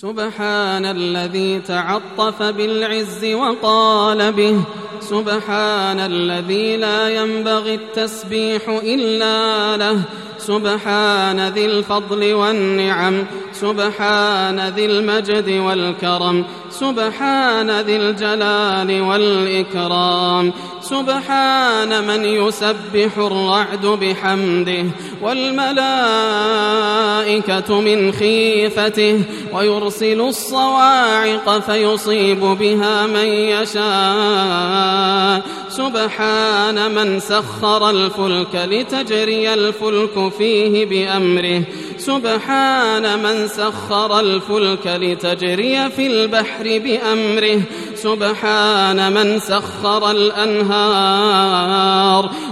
سبحان الذي تعطف بالعز وقال به. سبحان الذي لا ينبغي التسبيح إلا له. سبحان ذي الفضل والنعم. سبحان ذي المجد والكرم. سبحان ذي الجلال والإكرام. سبحان من يسبح الرعد بحمده والملائكة من خيفته ويرسل الصواعق فيصيب بها من يشاء. سبحان من سخر الفلك لتجري الفلك فيه بأمره سبحان من سخر الفلك لتجري في البحر بأمره سبحان من سخر الأنهار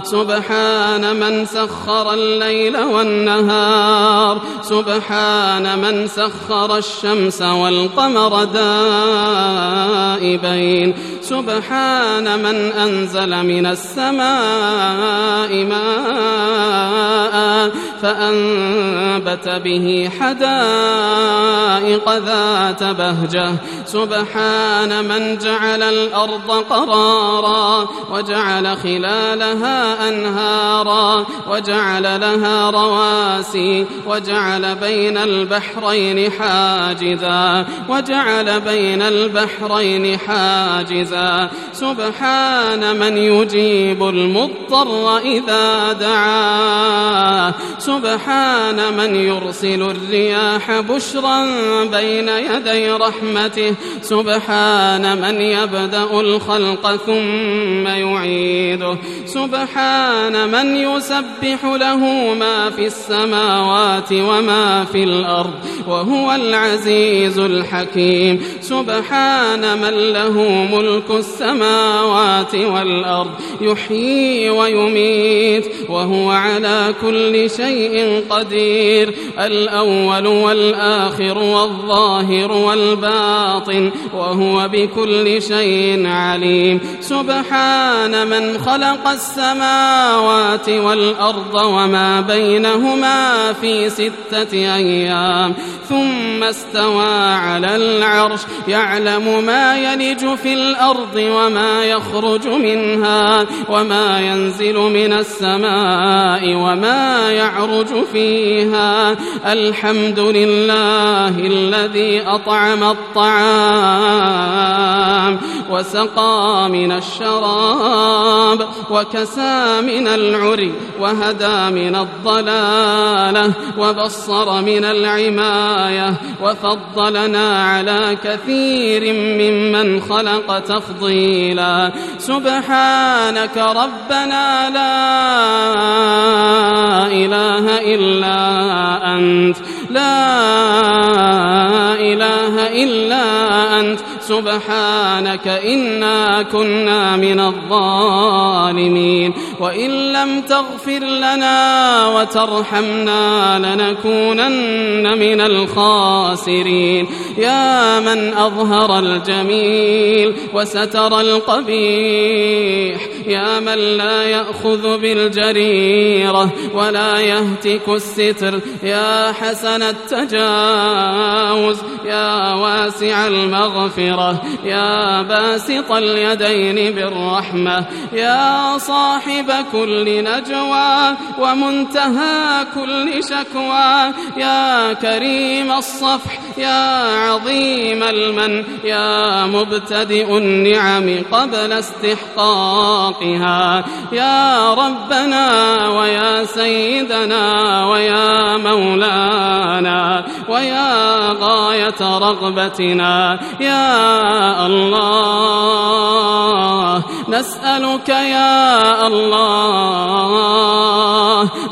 سبحان من سخر الليل والنهار سبحان من سخر الشمس والقمر دائبين سبحان من أنزل من السماء ماء فأنبت به حدائق ذات بهجة سبحان من جعل الأرض قرارا وجعل خلالها أنهارا وجعل لها رواسي وجعل بين البحرين حاجزا وجعل بين البحرين حاجزا. سبحان من يجيب المضطر إذا دعاه سبحان من يرسل الرياح بشرا بين يدي رحمته. سبحان من يبدأ الخلق ثم يعيده. سبحان من يسبح له ما في السماوات وما في الأرض وهو العزيز الحكيم. سبحان من له ملك السماوات والأرض يحيي ويميت وهو على كل شيء قدير. الأول والآخر والظاهر والباطن وهو بكل شيء عليم. سبحان من خلق السماوات والأرض وما بينهما في ستة أيام. ثم استوى على العرش. يعلم ما يلج في الأرض وما يخرج منها وما ينزل من السماء وما يعرج فيها. الحمد لله الذي أطعم الطعام. وسقى من الشراب وكسى من العري وهدى من الضلالة وبصر من العماية وفضلنا على كثير ممن خلق تفضيلا. سبحانك ربنا لا إله إلا أنت لا إله إلا أنت سبحانك إنا كنا من الظالمين وإن لم تغفر لنا وترحمنا لنكونن من الخاسرين. يا من أظهر الجميل وستر القبيح. يا من لا يأخذ بالجريرة ولا يهتك الستر. يا حسن التجاوز. يا واسع المغفرة. يا باسط اليدين بالرحمة. يا صاحب كل نجوى ومنتهى كل شكوى. يا كريم الصفح يا عظيم المن. يا مبتدئ النعم قبل استحقاقها. يا ربنا ويا سيدنا ويا مولانا ويا غاية رغبتنا. يا الله. نسألك يا الله.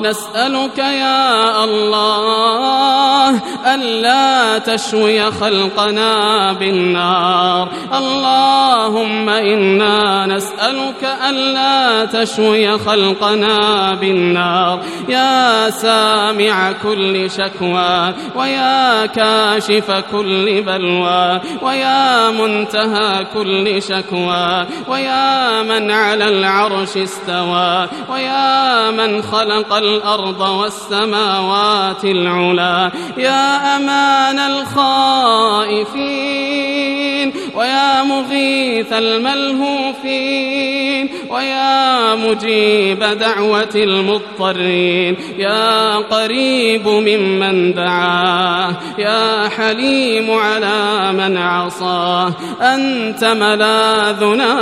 نسألك يا الله. ألا تشوي خلقنا بالنار. اللهم إنا نسألك ألا تشوي خلقنا بالنار. يا سامع كل شكوى ويا كاشف كل بلوى ويا منتهى كل شكوى. ويا من على العرش استوى. ويا من خلق الأرض والسماوات العلا. يا أمان الخائفين. ويا مغيث الملهوفين ويا مجيب دعوة المضطرين. يا قريب ممن دعاه يا حليم على من عصاه. أنت ملاذنا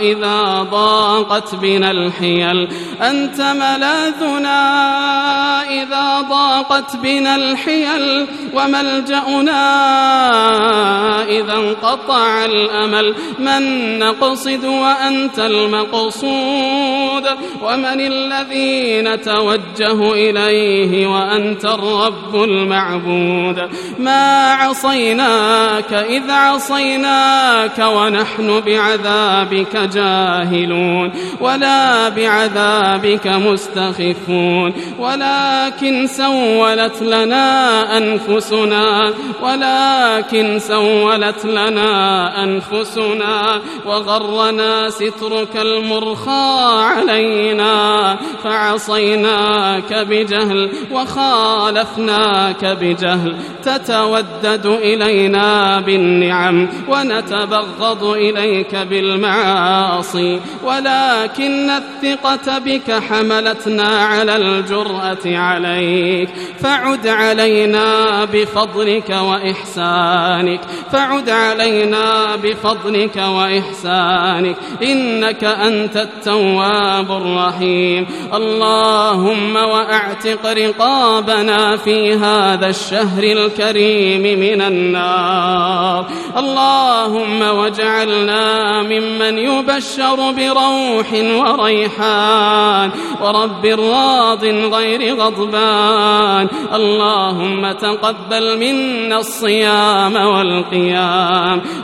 إذا ضاقت بنا الحيل. أنت ملاذنا إذا ضاقت بنا الحيل. وملجأنا إذا انقطع الأمل من نقصد وأنت المقصود. ومن الذي نتوجه إليه وأنت الرب المعبود. ما عصيناك إذ عصيناك ونحن بعذابك جاهلون. ولا بعذابك مستخفون. ولكن سولت لنا أنفسنا. ولكن سولت لنا أنفسنا وغرنا سترك المرخى علينا فعصيناك بجهل وخالفناك بجهل تتودد إلينا بالنعم ونتبغض إليك بالمعاصي ولكن الثقة بك حملتنا على الجرأة عليك فعد علينا بفضلك وإحسانك فعد علينا بفضلك وإحسانك. إنك أنت التواب الرحيم. اللهم وأعتق رقابنا في هذا الشهر الكريم من النار. اللهم واجعلنا ممن يبشر بروح وريحان. ورب راض غير غضبان. اللهم تقبل منا الصيام والقيام.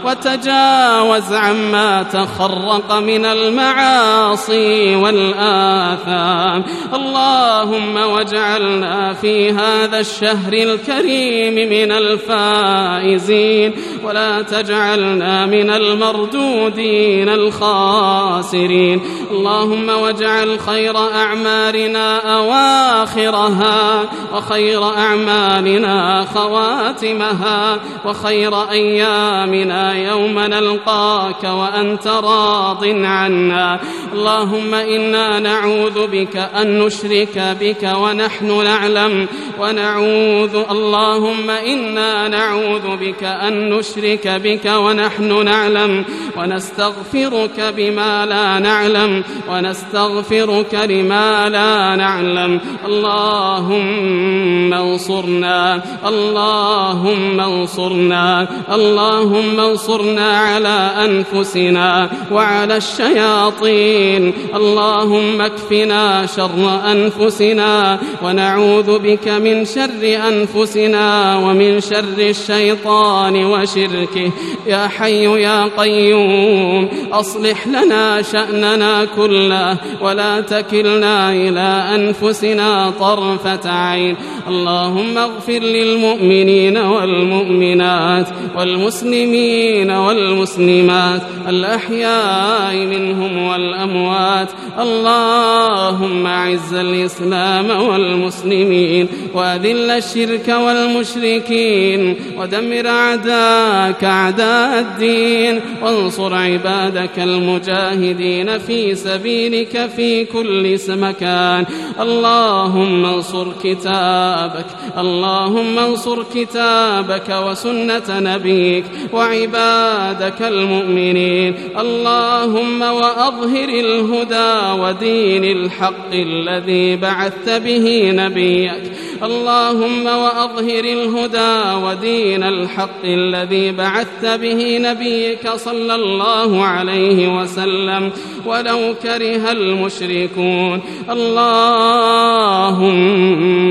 وتجاوز عما تخرق من المعاصي والآثام. اللهم واجعلنا في هذا الشهر الكريم من الفائزين ولا تجعلنا من المردودين الخاسرين. اللهم واجعل خير أعمارنا أواخرها وخير أعمالنا خواتمها وخير أيامنا يوم نلقاك وأنت راض عنا. اللهم إنا نعوذ بك أن نشرك بك ونحن نعلم ونعوذ. اللهم إنا نعوذ بك أن نشرك بك ونحن نعلم ونستغفرك بما لا نعلم ونستغفرك لما لا نعلم. اللهم انصرنا. اللهم انصرنا. اللهم انصرنا على أنفسنا وعلى الشياطين. اللهم اكفنا شر أنفسنا ونعوذ بك من شر أنفسنا ومن شر الشيطان وشركه. يا حي يا قيوم أصلح لنا شأننا كله ولا تكلنا إلى أنفسنا طرفة عين. اللهم اغفر للمؤمنين والمؤمنات والمسلمين والمسلمات الأحياء منهم والأموات اللهم أعز الإسلام والمسلمين وأذل الشرك والمشركين ودمر أعداءك أعداء الدين وانصر عبادك المجاهدين في سبيلك في كل مكان اللهم انصر كتابك اللهم انصر كتابك وسنة نبيك وعبادك المؤمنين. اللهم وأظهر الهدى ودين الحق الذي بعثت به نبيك. اللهم وأظهر الهدى ودين الحق الذي بعثت به نبيك صلى الله عليه وسلم ولو كره المشركون. اللهم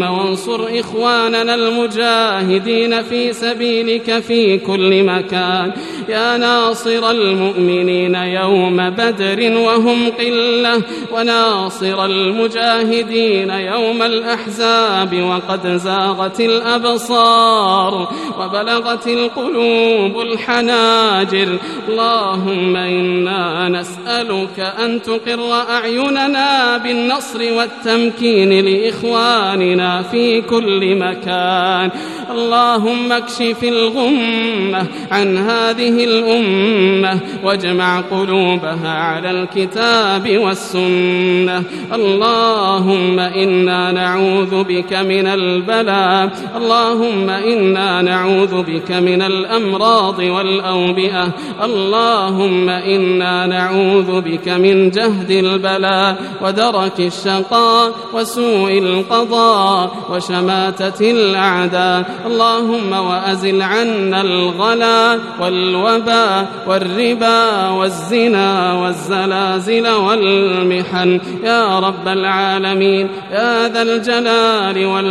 وانصر إخواننا المجاهدين في سبيلك في كل مكان. يا ناصر المؤمنين يوم بدر وهم قلة وناصر المجاهدين يوم الأحزاب وقد زاغت الأبصار وبلغت القلوب الحناجر. اللهم إنا نسألك أن تقر أعيننا بالنصر والتمكين لإخواننا في كل مكان. اللهم اكشف الغمة عن هذه الأمة واجمع قلوبها على الكتاب والسنة. اللهم إنا نعوذ بك من البلاء. اللهم إنا نعوذ بك من الأمراض والأوبئة. اللهم إنا نعوذ بك من جهد البلاء ودرك الشقاء وسوء القضاء وشماتة الأعداء. اللهم وأزل عنا الغلا والوباء والربا والزنا والزلازل والمحن. يا رب العالمين يا ذا الجلال والإكرام.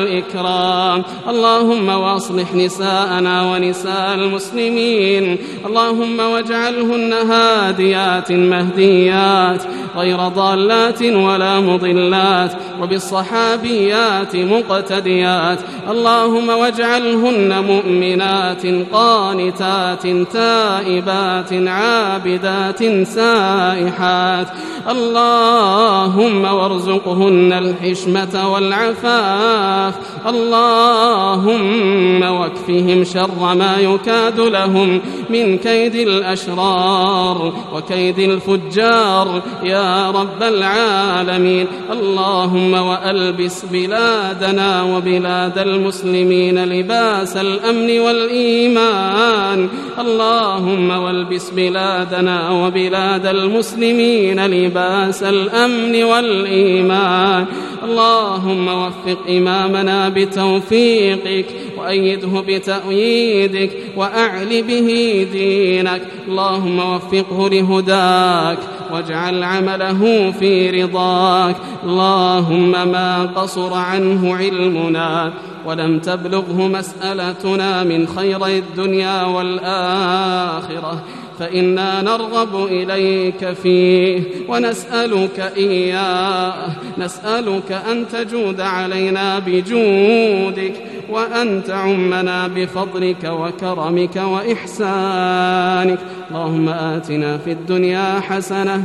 اللهم واصلح نساءنا ونساء المسلمين. اللهم واجعلهن هاديات مهديات غير ضالات ولا مضلات وبالصحابيات مقتديات. اللهم واجعلهن مؤمنات قانتات تائبات عابدات سائحات. اللهم وارزقهن الحشمة والعفاف. اللهم واكفهم شر ما يكاد لهم من كيد الأشرار وكيد الفجار يا رب العالمين اللهم وألبس بلادنا وبلاد المسلمين لباس الأمن والإيمان اللهم والبس بلادنا وبلاد المسلمين لباس الأمن والإيمان اللهم وفق إمامنا بتوفيقك وأيده بتأييدك وأعل به دينك. اللهم وفقه لهداك واجعل عمله في رضاك. اللهم ما قصر عنه علمنا ولم تبلغه مسألتنا من خير الدنيا والآخرة. فإنا نرغب إليك فيه ونسألك إياه. نسألك أن تجود علينا بجودك وأن تعمنا بفضلك وكرمك وإحسانك. اللهم آتنا في الدنيا حسنة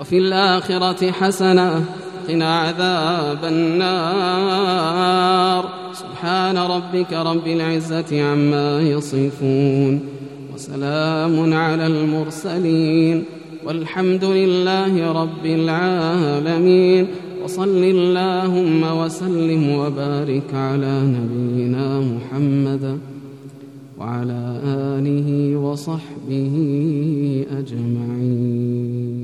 وفي الآخرة حسنة قنا عذاب النار. سبحان ربك رب العزة عما يصفون. وسلام على المرسلين والحمد لله رب العالمين وصل اللهم وسلم وبارك على نبينا محمد وعلى آله وصحبه أجمعين